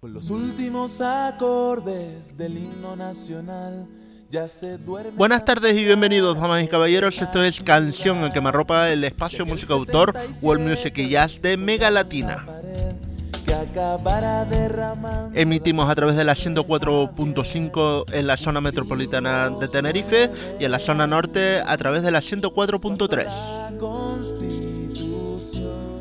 Con los últimos acordes del himno nacional. Ya se duerme Buenas tardes y bienvenidos, damas y caballeros. Esto es Canción en que me arropa el espacio música autor World Music y Jazz de Mega Latina. Emitimos a través de la 104.5 en la zona metropolitana de Tenerife y en la zona norte a través de la 104.3.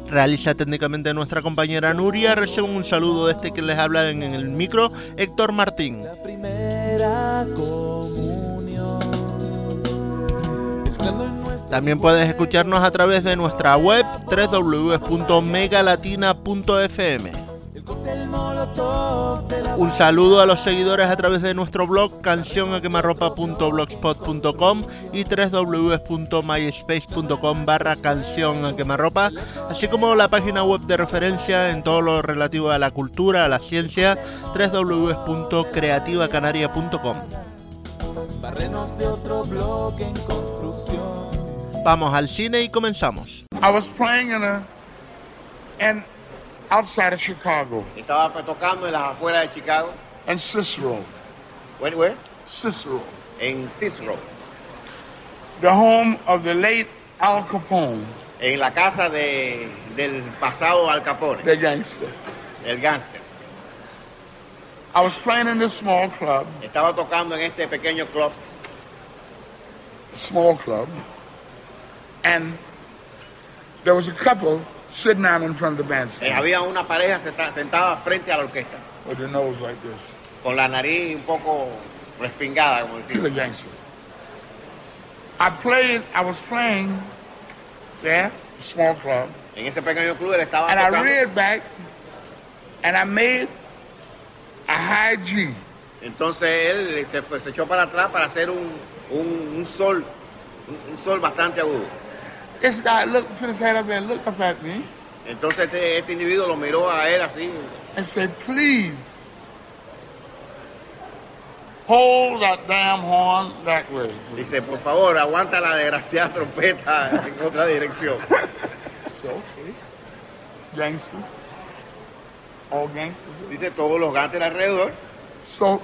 Realiza técnicamente nuestra compañera Nuria. Recibo un saludo de este que les habla en el micro, Héctor Martín. La primera comunión. También puedes escucharnos a través de nuestra web www.megalatina.fm. Un saludo a los seguidores a través de nuestro blog cancionaquemarropa.blogspot.com y www.myspace.com barra canción a quemarropa, así como la página web de referencia en todo lo relativo a la cultura, a la ciencia, www.creativacanaria.com. barrenos de otro bloque en construcción. Vamos al cine y comenzamos. I was playing in a and outside of Chicago. Estaba tocando en las afueras de Chicago. and Cicero, Where, where? Cicero, En Cicero, the home of the late Al Capone, en la casa de, del pasado Al Capone, the gangster. el gángster. I was playing in this small club, Estaba tocando en este pequeño club. Small club, and there was a couple sitting down in front of the eh, bandstand había una pareja senta- sentada frente a la orquesta, with their nose like this. con la nariz un poco respingada, como gangster. I played, I was playing there, small club, En ese pequeño club él estaba and I tocando. reared back and I made a high G. Entonces él se, fue- se echó para atrás para hacer un, un, un sol, un, un sol bastante agudo. This guy looked, put his head up and looked up at me Entonces este, este individuo lo miró a él así, and said, please hold that damn horn that way. dice, por favor, aguanta la desgraciada trompeta en otra dirección. So, okay. Gangsters. All gangsters. Dice todos los gánsteres alrededor. So,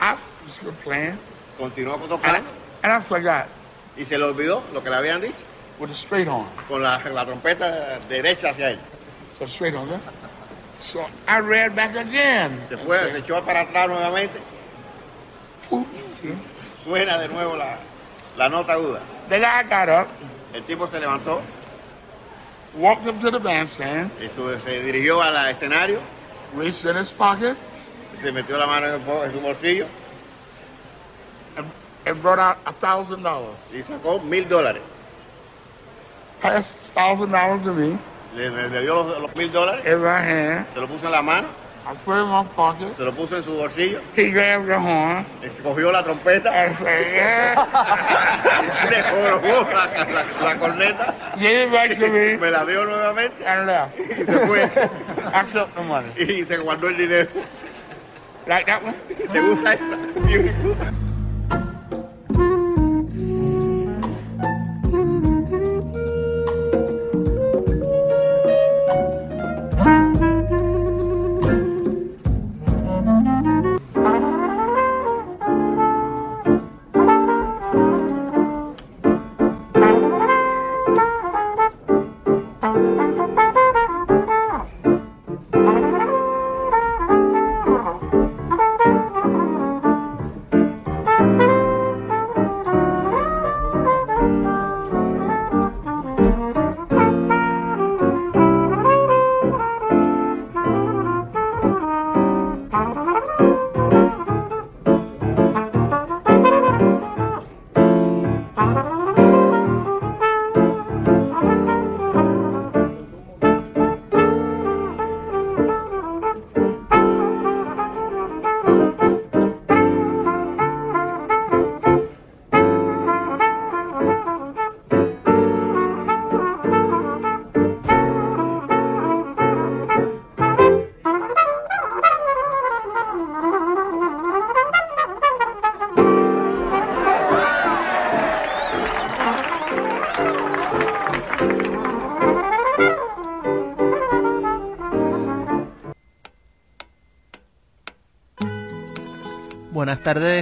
I was playing Continuó and I, tocando and I forgot y se le olvidó lo que le habían dicho with a straight horn. con la, la trompeta derecha hacia él. So straight there. So I read back again. Se fue, se echó para atrás nuevamente. Suena de nuevo la, la nota aguda. The guy got up, El tipo se levantó walked up to the bandstand, se dirigió al escenario, reached in his pocket, se metió la mano en, el en su bolsillo and, and brought out a thousand dollars. y sacó mil dólares. Passed thousand dollars to me Le, le- le dio los, mil dólares, in my hand. se lo puso en la mano, I put it in my pocket. se lo puso en su bolsillo, He grabbed the horn cogió la trompeta, said, "Yeah." le la, la- la corneta, Gave it back to me me la dio nuevamente and left. y se fue I kept the money. y se guardó el dinero. Like that one? ¿Te gusta esa? Beautiful.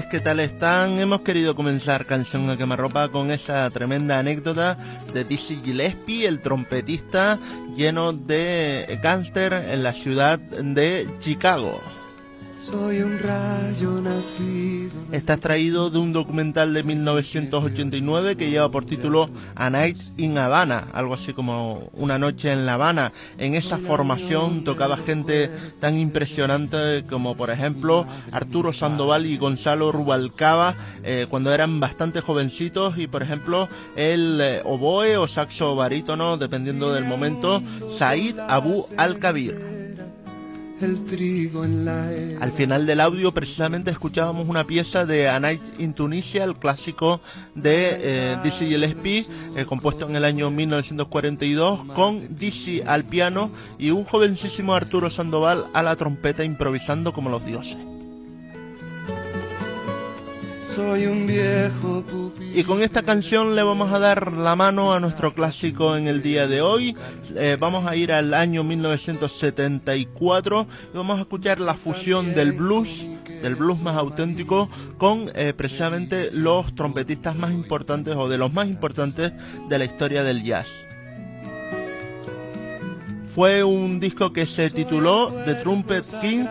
¿Qué tal están? Hemos querido comenzar Canción a Quemarropa con esa tremenda anécdota de Dizzy Gillespie, el trompetista lleno de cáncer en la ciudad de Chicago. Soy un rayo nacido. Está extraído de un documental de 1989 que lleva por título A Night in Havana, algo así como Una noche en La Habana. En esa formación tocaba gente tan impresionante como por ejemplo Arturo Sandoval y Gonzalo Rubalcaba eh, cuando eran bastante jovencitos y por ejemplo el eh, oboe o saxo barítono, dependiendo del momento, Said Abu Al-Kabir el trigo en la Al final del audio precisamente escuchábamos una pieza de A Night in Tunisia, el clásico de eh, Dizzy Gillespie, eh, compuesto en el año 1942, con Dizzy al piano y un jovencísimo Arturo Sandoval a la trompeta improvisando como los dioses. Soy un viejo Y con esta canción le vamos a dar la mano a nuestro clásico en el día de hoy. Eh, vamos a ir al año 1974 y vamos a escuchar la fusión del blues, del blues más auténtico, con eh, precisamente los trompetistas más importantes o de los más importantes de la historia del jazz. Fue un disco que se tituló The Trumpet King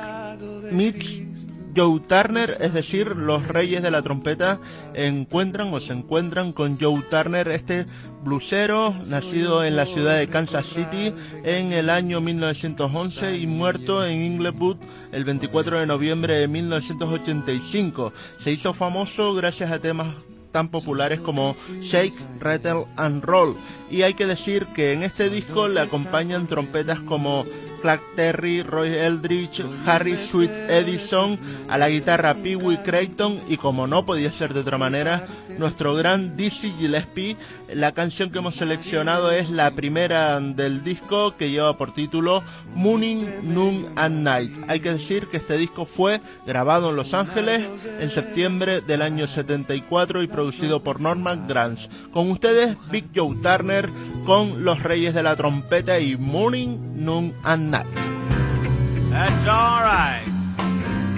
Meets Joe Turner, es decir, los reyes de la trompeta encuentran o se encuentran con Joe Turner, este blusero, nacido en la ciudad de Kansas City en el año 1911 y muerto en Inglewood el 24 de noviembre de 1985. Se hizo famoso gracias a temas tan populares como Shake, Rattle and Roll. Y hay que decir que en este disco le acompañan trompetas como Clark Terry, Roy Eldridge, Harry Sweet Edison, a la guitarra Pee Wee Creighton y como no podía ser de otra manera, nuestro gran Dizzy Gillespie. La canción que hemos seleccionado es la primera del disco que lleva por título Morning, Noon and Night. Hay que decir que este disco fue grabado en Los Ángeles en septiembre del año 74 y producido por Norman Granz. Con ustedes Big Joe Turner con Los Reyes de la Trompeta y Morning, Noon and Night. That's all right.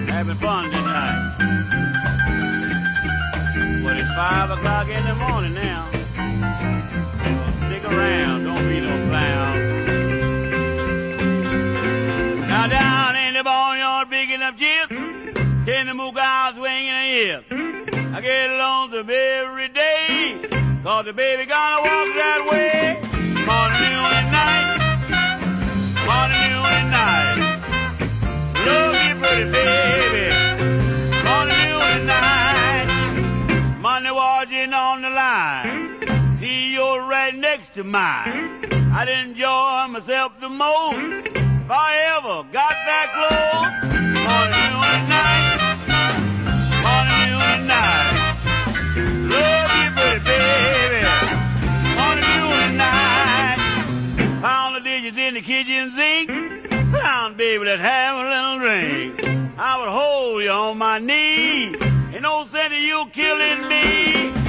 Having fun tonight. But it's five o'clock in the morning now. stick around, don't be no clown. Now down in the barnyard picking up chips, in the out swinging a hip. I get lonesome every day. Cause the baby gonna walk that way. To mine. I'd enjoy myself the most if I ever got that close. Morning, noon, and night. Morning, noon, and night. Love you, pretty baby. Morning, noon, and night. Pound the dishes in the kitchen sink. Sound, baby, let's have a little drink. I would hold you on my knee. Ain't no sense of you killing me.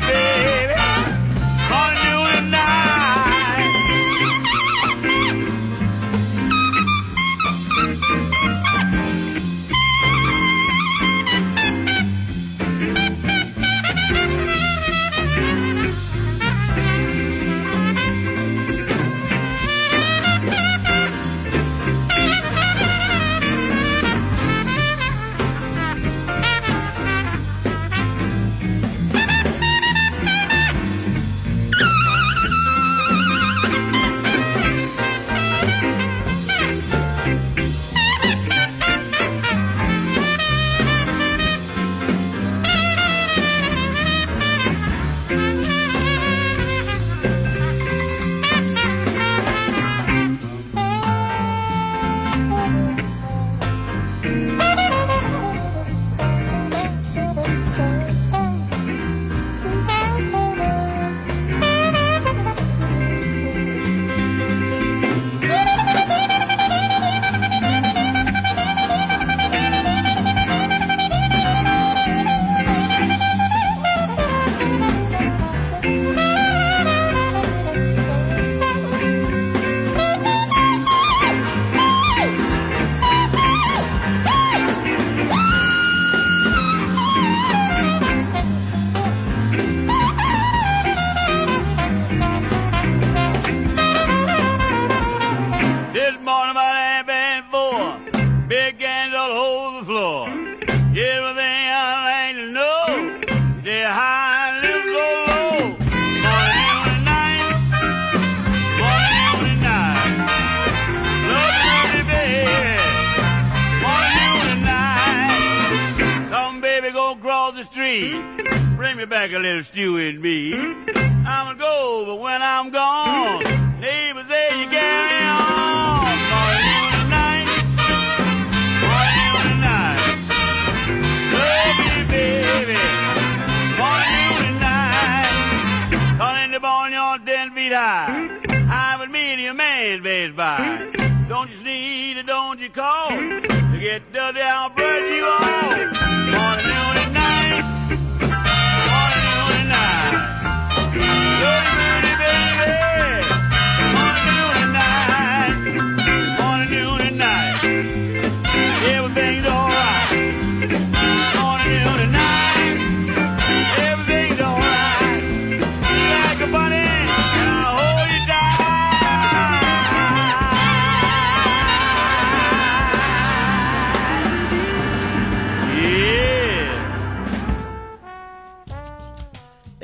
Baby. be.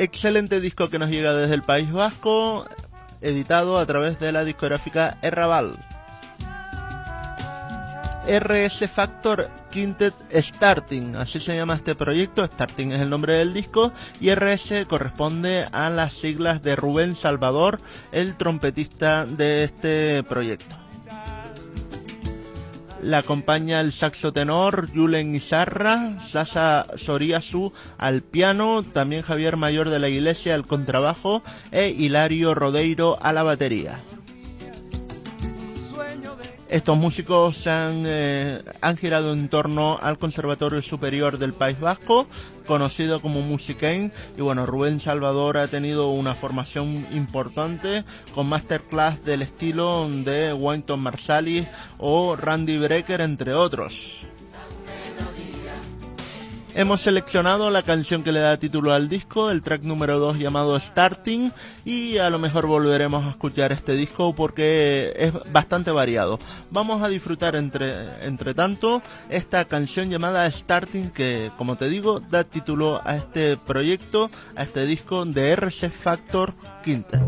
Excelente disco que nos llega desde el País Vasco, editado a través de la discográfica Erraval. RS Factor Quintet Starting, así se llama este proyecto, Starting es el nombre del disco y RS corresponde a las siglas de Rubén Salvador, el trompetista de este proyecto. La acompaña el saxo tenor Julen Izarra, Sasa Soriasu al piano, también Javier Mayor de la Iglesia al contrabajo e Hilario Rodeiro a la batería. Estos músicos han, eh, han girado en torno al Conservatorio Superior del País Vasco, conocido como Musicain, y bueno, Rubén Salvador ha tenido una formación importante con masterclass del estilo de Wynton Marsalis o Randy Brecker, entre otros. Hemos seleccionado la canción que le da título al disco, el track número 2 llamado Starting, y a lo mejor volveremos a escuchar este disco porque es bastante variado. Vamos a disfrutar entre, entre tanto esta canción llamada Starting que, como te digo, da título a este proyecto, a este disco de RC Factor Quintet.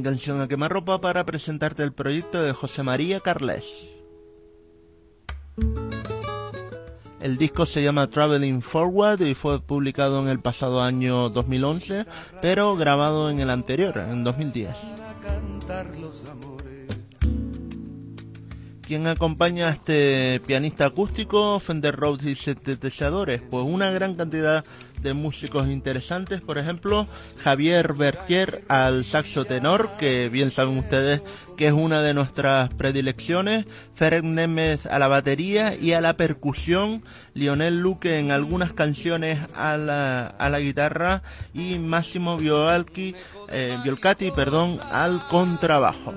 Canción a Quemarropa para presentarte el proyecto de José María Carles. El disco se llama Traveling Forward y fue publicado en el pasado año 2011, pero grabado en el anterior, en 2010. ¿Quién acompaña a este pianista acústico, Fender Rhodes y sintetizadores? Pues una gran cantidad de músicos interesantes, por ejemplo, Javier Bertier al saxo tenor, que bien saben ustedes que es una de nuestras predilecciones, Ferenc Nemes a la batería y a la percusión, Lionel Luque en algunas canciones a la, a la guitarra y Máximo Violcati, eh, perdón, al contrabajo.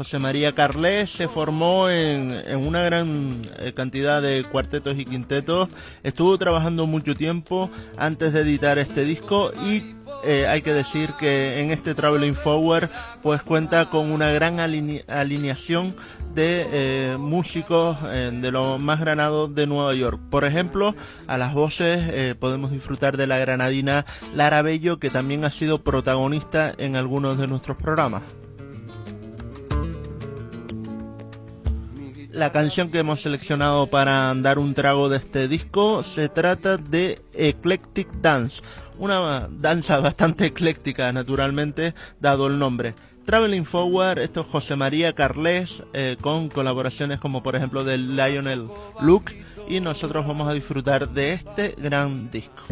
José María Carles se formó en, una gran eh, cantidad de cuartetos y quintetos, estuvo trabajando mucho tiempo antes de editar este disco y eh, hay que decir que en este Traveling Forward pues cuenta con una gran alineación de eh, músicos de los más granados de Nueva York. Por ejemplo, a las voces podemos disfrutar de la granadina Lara Bello, que también ha sido protagonista en algunos de nuestros programas. La canción que hemos seleccionado para dar un trago de este disco se trata de Eclectic Dance, una danza bastante ecléctica naturalmente, dado el nombre. Traveling Forward, esto es José María Carles, eh, con colaboraciones como por ejemplo de Lionel Luke, y nosotros vamos a disfrutar de este gran disco.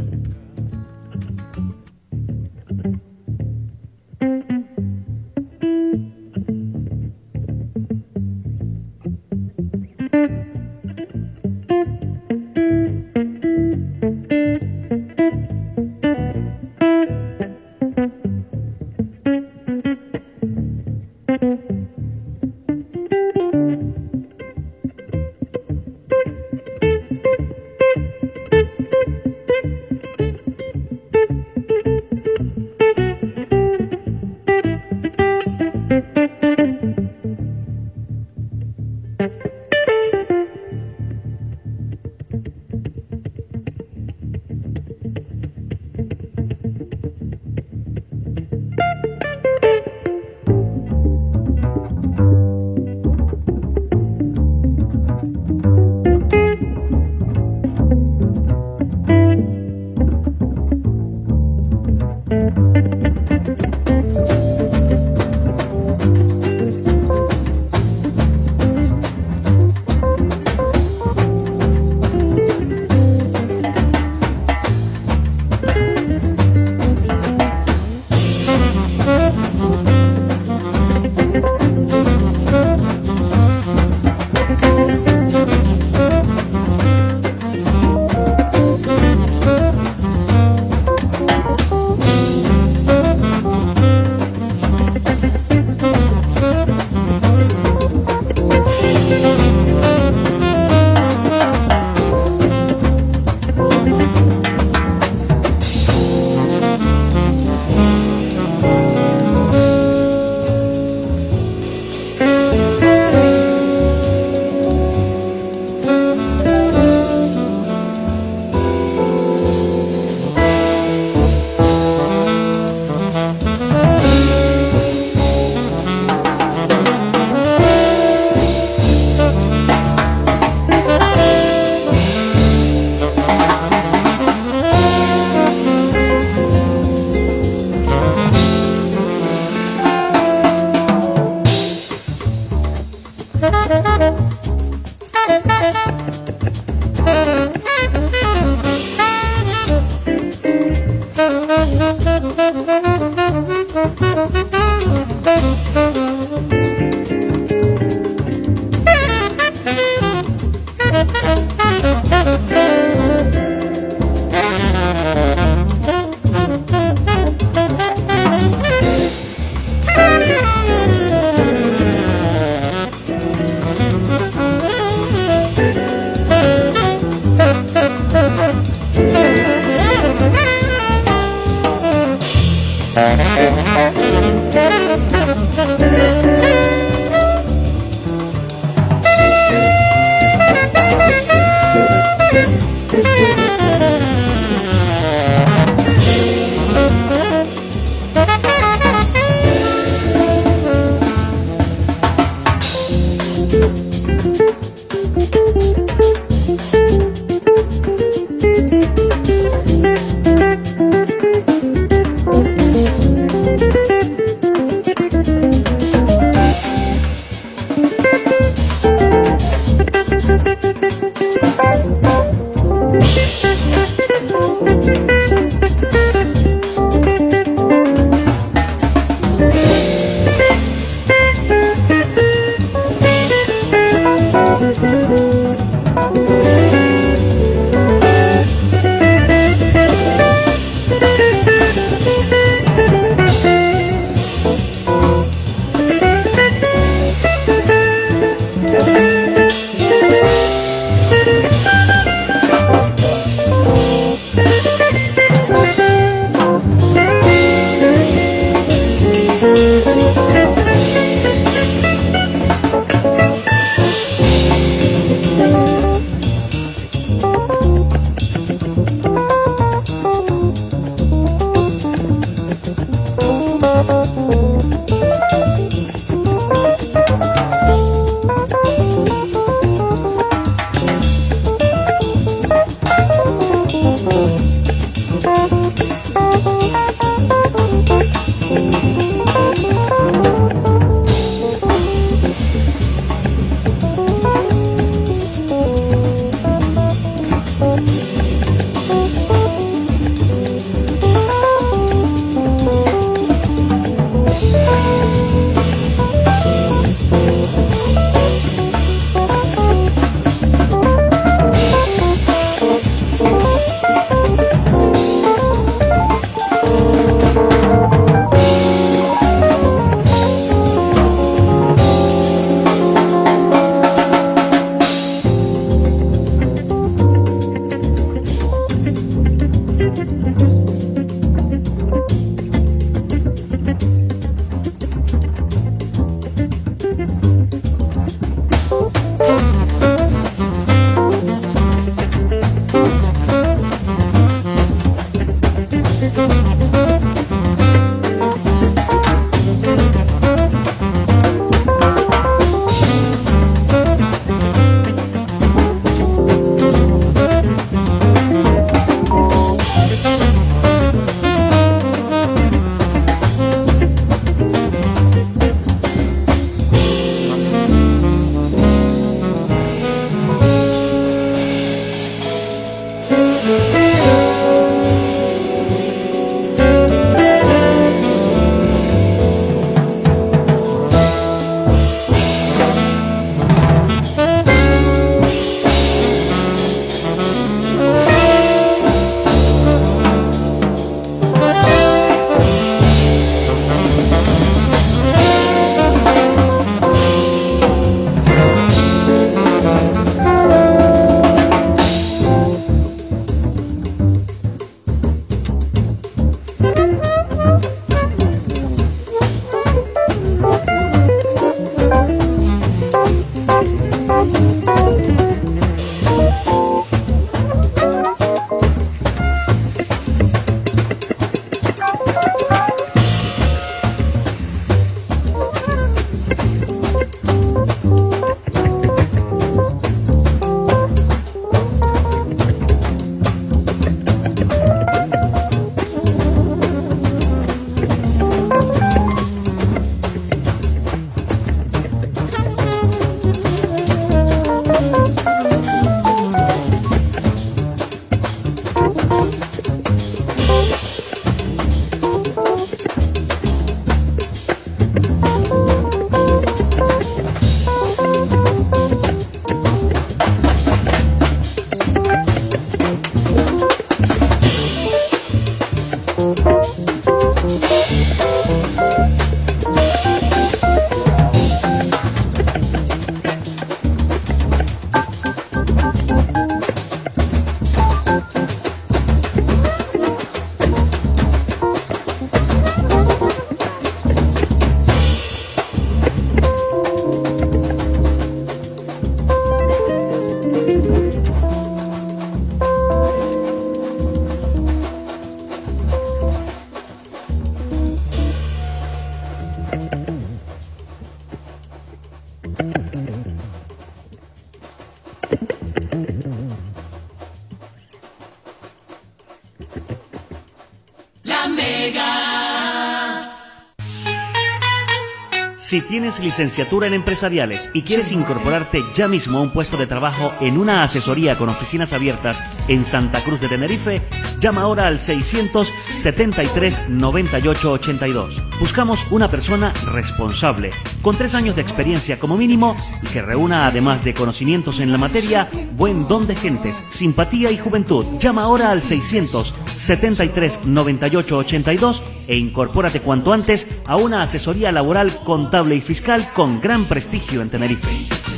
Si tienes licenciatura en empresariales y quieres incorporarte ya mismo a un puesto de trabajo en una asesoría con oficinas abiertas en Santa Cruz de Tenerife, llama ahora al 673 98 82. Buscamos una persona responsable, con tres años de experiencia como mínimo y que reúna además de conocimientos en la materia, buen don de gentes, simpatía y juventud. Llama ahora al 673 98 82 e incorpórate cuanto antes a una asesoría laboral contable y fiscal con gran prestigio en Tenerife.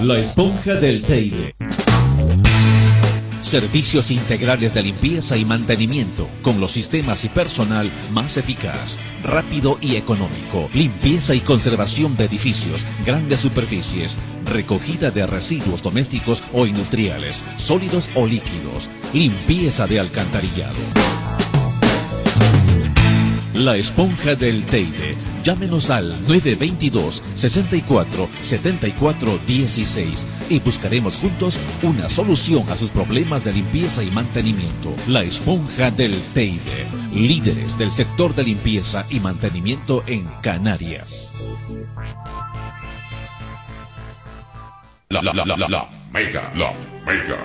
La esponja del Teide. Servicios integrales de limpieza y mantenimiento con los sistemas y personal más eficaz, rápido y económico. Limpieza y conservación de edificios, grandes superficies, recogida de residuos domésticos o industriales, sólidos o líquidos, limpieza de alcantarillado. La esponja del Teide Llámenos al 922 64 74 16 y buscaremos juntos una solución a sus problemas de limpieza y mantenimiento. La esponja del Teide, líderes del sector de limpieza y mantenimiento en Canarias. La la la la la Mega, la Mega.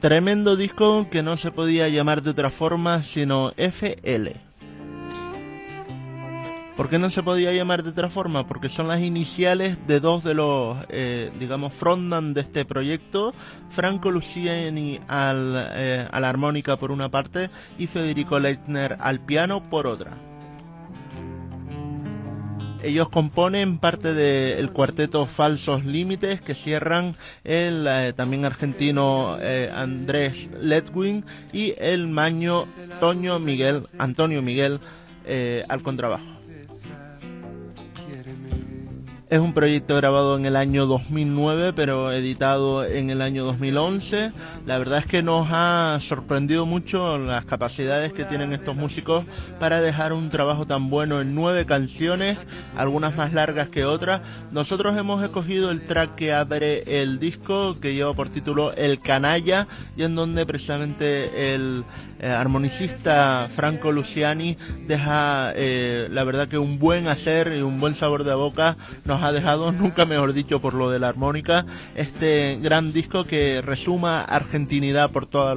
Tremendo disco que no se podía llamar de otra forma sino FL. ¿Por qué no se podía llamar de otra forma? Porque son las iniciales de dos de los, eh, digamos, frontman de este proyecto, Franco Luciani al, eh, a la armónica por una parte y Federico Leitner al piano por otra. Ellos componen parte del cuarteto Falsos Límites que cierran el eh, también argentino eh, Andrés Letwin y el maño Toño Miguel, Antonio Miguel al contrabajo. Es un proyecto grabado en el año 2009, pero editado en el año 2011. La verdad es que nos ha sorprendido mucho las capacidades que tienen estos músicos para dejar un trabajo tan bueno en nueve canciones, algunas más largas que otras. Nosotros hemos escogido el track que abre el disco, que lleva por título El Canalla, y en donde precisamente el eh, armonicista Franco Luciani deja, eh, la verdad que un buen hacer y un buen sabor de boca nos ha dejado, nunca mejor dicho por lo de la armónica, este gran disco que resuma argentinidad por todos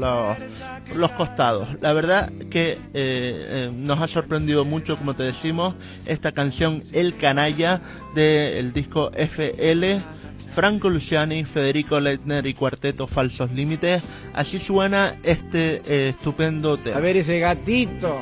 los, costados. La verdad que eh, eh, nos ha sorprendido mucho, como te decimos, esta canción El Canalla del disco FL. Franco Luciani, Federico Leitner y Cuarteto Falsos Límites. Así suena este eh, estupendo tema. A ver ese gatito.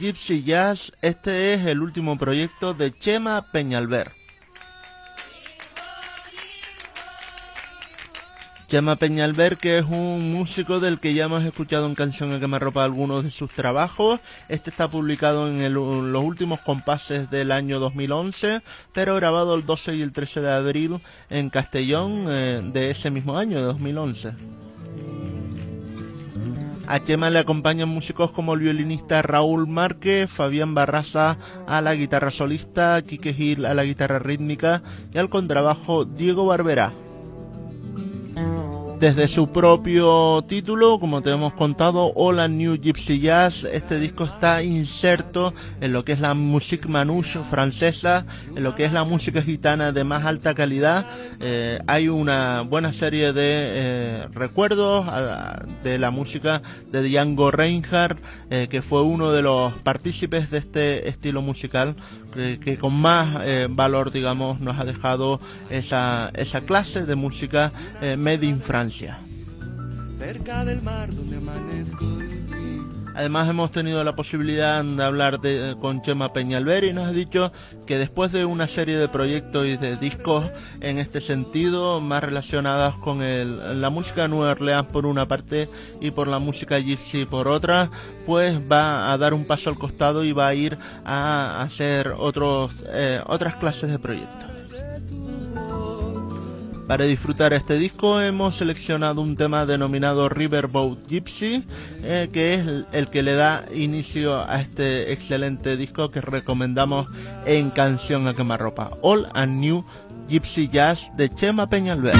Gypsy Jazz, este es el último proyecto de Chema Peñalver. Chema Peñalver, que es un músico del que ya hemos escuchado en Canción a Quemarropa algunos de sus trabajos. Este está publicado en, los últimos compases del año 2011, pero grabado el 12 y el 13 de abril en Castellón eh, de ese mismo año, de 2011. A Chema le acompañan músicos como el violinista Raúl Márquez, Fabián Barraza a la guitarra solista, Quique Gil a la guitarra rítmica y al contrabajo Diego Barberá. Desde su propio título, como te hemos contado, Hola New Gypsy Jazz, este disco está inserto en lo que es la musique manouche francesa, en lo que es la música gitana de más alta calidad. Eh, hay una buena serie de eh, recuerdos de la música de Django Reinhardt, eh, que fue uno de los partícipes de este estilo musical que, con más valor, digamos, nos ha dejado esa, esa clase de música made in Francia. cerca del mar donde amanezco Además hemos tenido la posibilidad de hablar de- con Chema Peñalver y nos ha dicho que después de una serie de proyectos y de discos en este sentido, más relacionadas con el- la música Nueva Orleans por una parte y por la música gypsy por otra, pues va a dar un paso al costado y va a ir a hacer otros, eh, otras clases de proyectos. Para disfrutar este disco hemos seleccionado un tema denominado Riverboat Gypsy, eh, que es el- que le da inicio a este excelente disco que recomendamos en Canción a Quemarropa, All and New Gypsy Jazz de Chema Peñalver.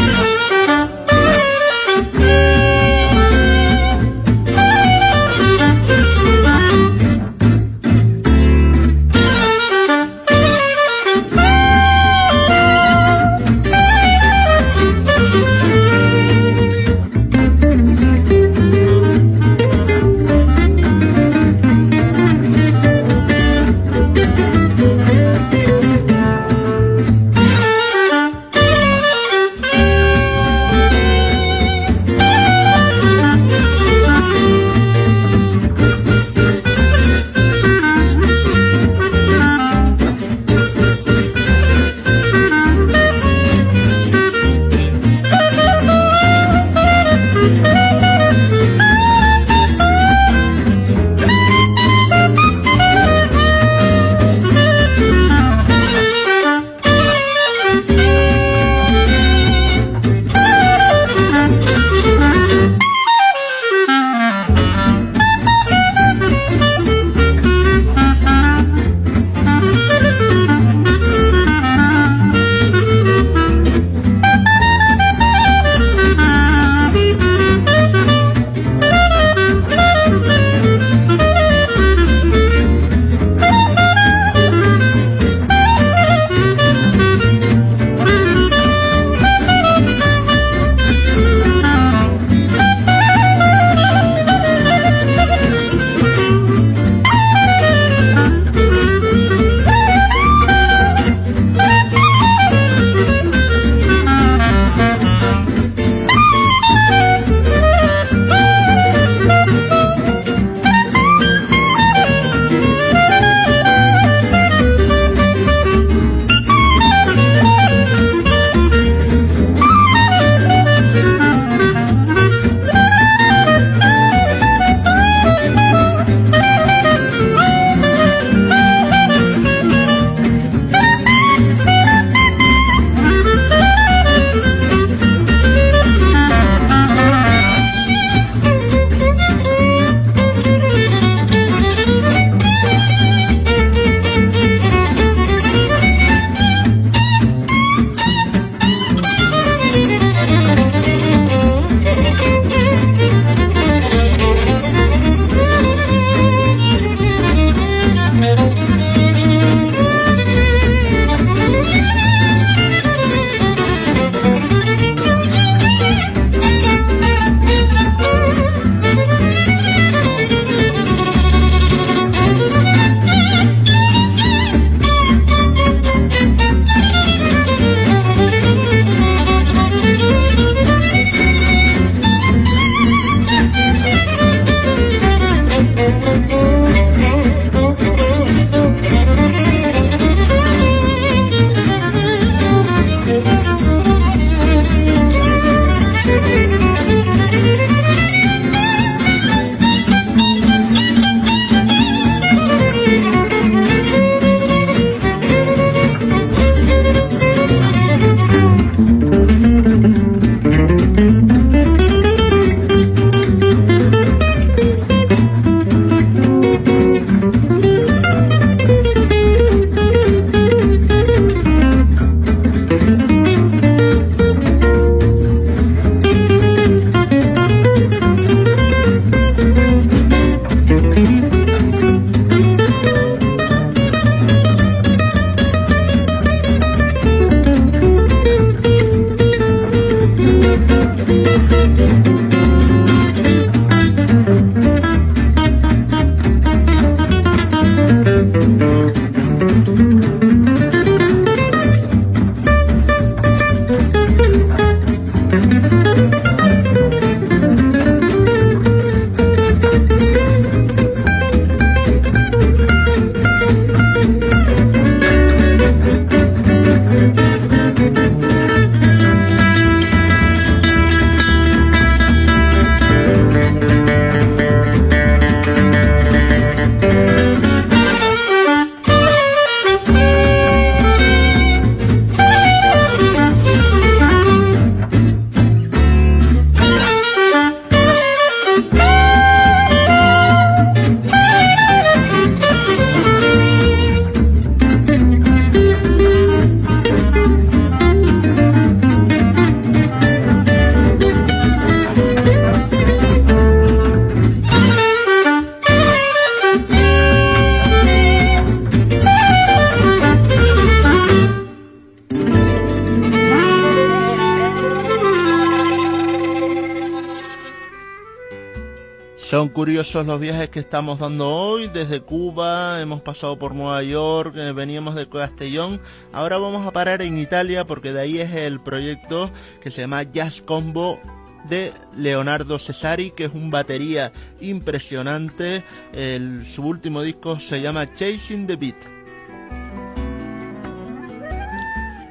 Curiosos los viajes que estamos dando hoy, desde Cuba, hemos pasado por Nueva York, eh, veníamos de Castellón, ahora vamos a parar en Italia porque de ahí es el proyecto que se llama Jazz Combo de Leonardo Cesari, que es un batería impresionante. Su último disco se llama Chasing the Beat.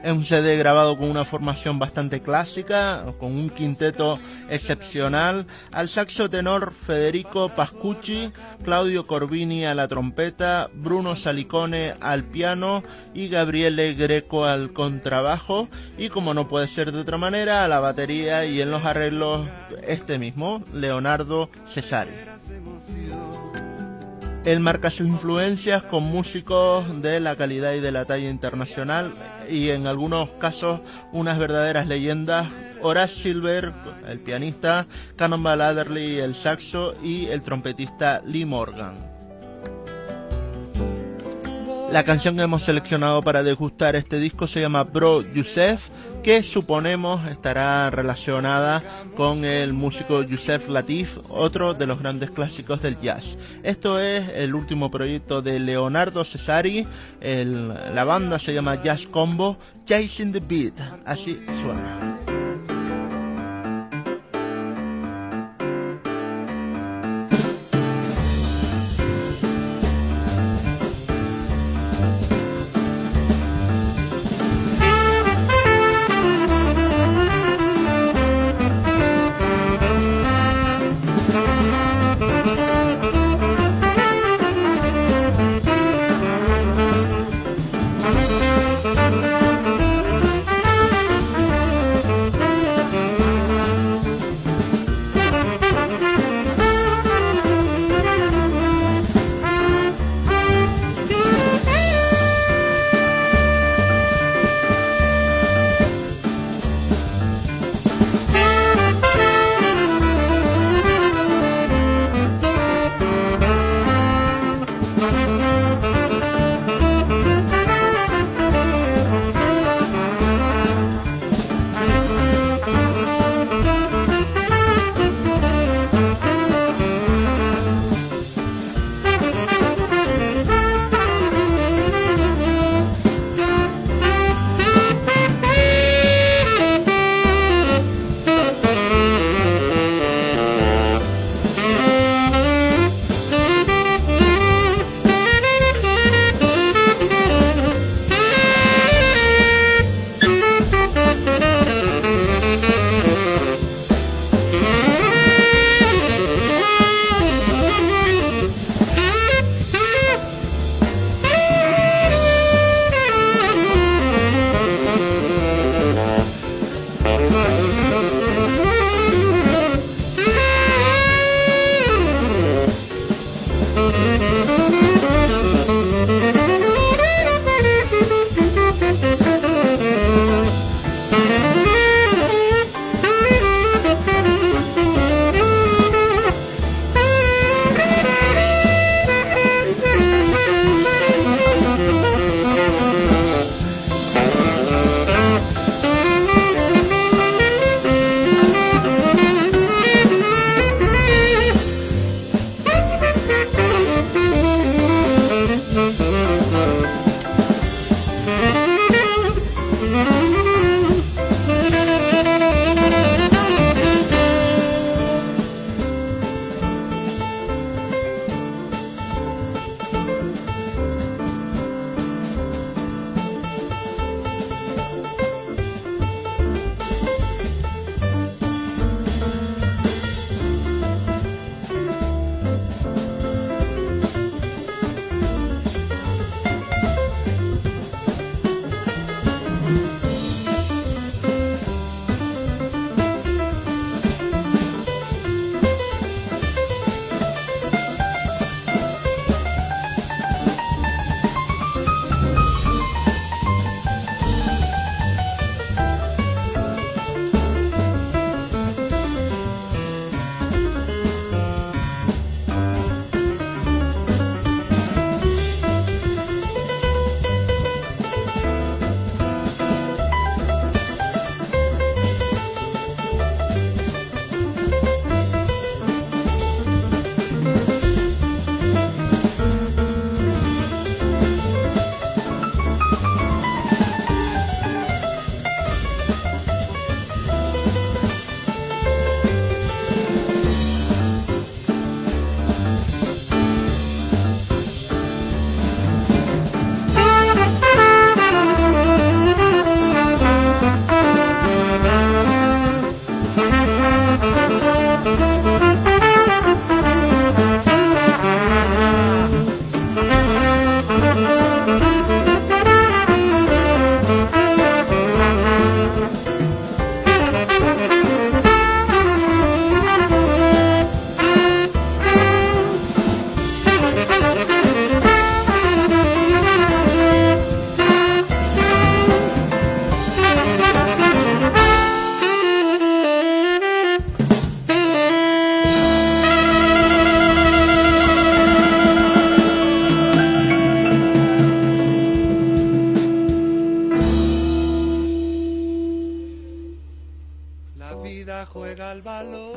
Es un CD grabado con una formación bastante clásica, con un quinteto excepcional. Al saxo tenor Federico Pascucci, Claudio Corbini a la trompeta, Bruno Salicone al piano y Gabriele Greco al contrabajo. Y como no puede ser de otra manera, a la batería y en los arreglos este mismo, Leonardo Cesari. Él marca sus influencias con músicos de la calidad y de la talla internacional y en algunos casos unas verdaderas leyendas. Horace Silver, el pianista, Cannonball Adderley, el saxo y el trompetista Lee Morgan. La canción que hemos seleccionado para degustar este disco se llama Bro Yusef, que suponemos estará relacionada con el músico Yusef Latif, otro de los grandes clásicos del jazz. Esto es el último proyecto de Leonardo Cesari, la banda se llama Jazz Combo, Chasing the Beat, así suena.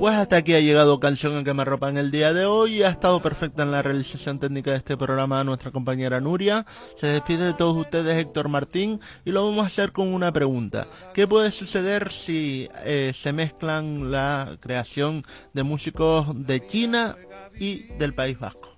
Pues hasta aquí ha llegado Canción en que me ropa en el día de hoy y ha estado perfecta en la realización técnica de este programa nuestra compañera Nuria. Se despide de todos ustedes Héctor Martín y lo vamos a hacer con una pregunta. ¿Qué puede suceder si eh, se mezclan la creación de músicos de China y del País Vasco?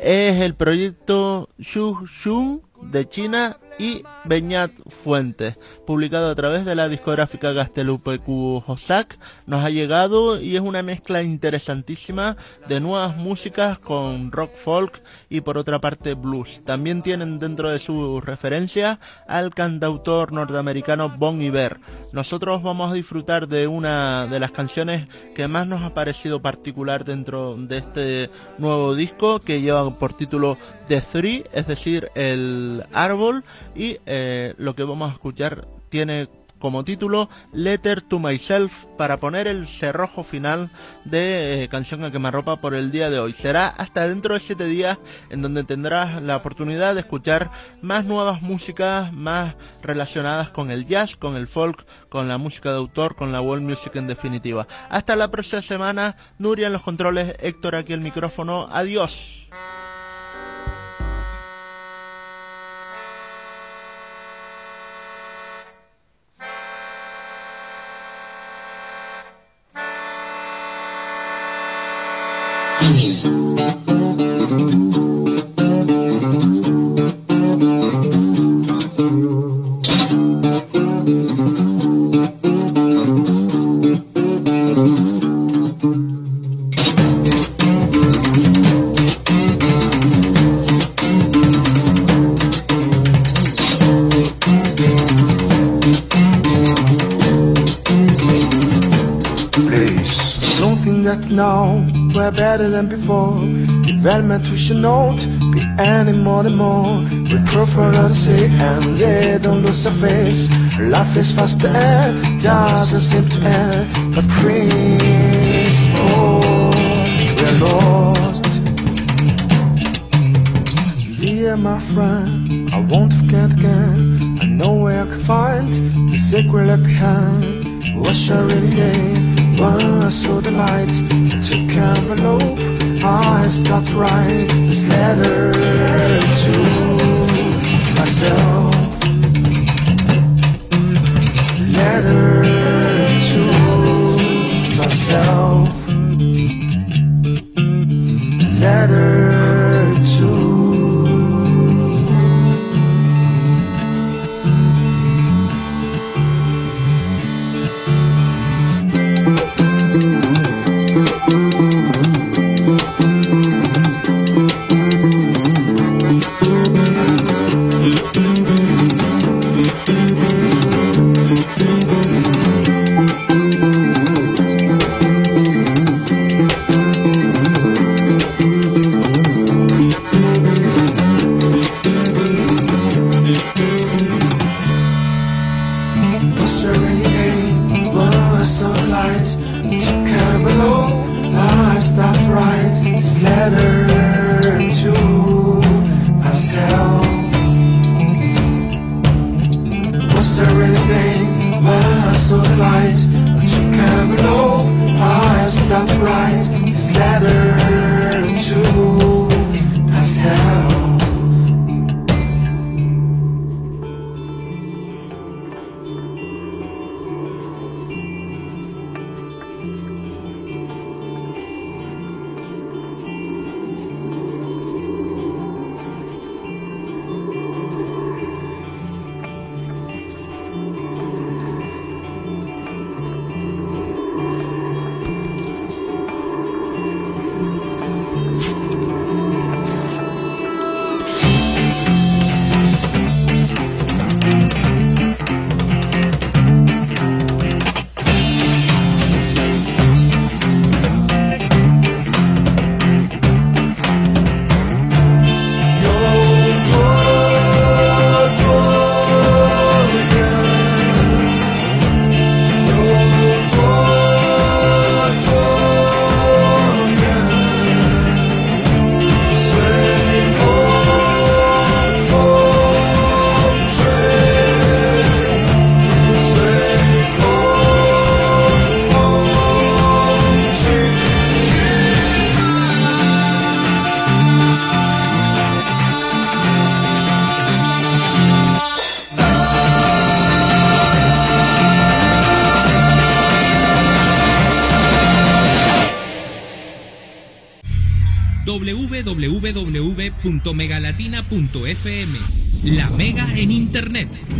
Es el proyecto Xu Xun de China y Beñat Fuentes, publicado a través de la discográfica Gastelupecu Josak, nos ha llegado y es una mezcla interesantísima de nuevas músicas con rock folk y por otra parte blues. También tienen dentro de sus referencias al cantautor norteamericano Bon Iver. Nosotros vamos a disfrutar de una de las canciones que más nos ha parecido particular dentro de este nuevo disco que lleva por título The Three, es decir, el árbol y eh, lo que vamos a escuchar tiene como título Letter to Myself para poner el cerrojo final de eh, Canción a Quemarropa por el día de hoy. Será hasta dentro de siete días en donde tendrás la oportunidad de escuchar más nuevas músicas, más relacionadas con el jazz, con el folk, con la música de autor, con la world music en definitiva. Hasta la próxima semana, Nuria en los controles, Héctor aquí el micrófono. Adiós. Mm-hmm. Välj touche note, we prefer to say and yeah don't lose our face. Life is fast er and doesn't seem to end But please, oh, we're lost. Dear my friend, I won't forget again. I know where I can find the secret left behind. Your real name? When I saw the light Took envelope I start to write this letter to myself. Letter to myself. www.megalatina.fm. La Mega en Internet.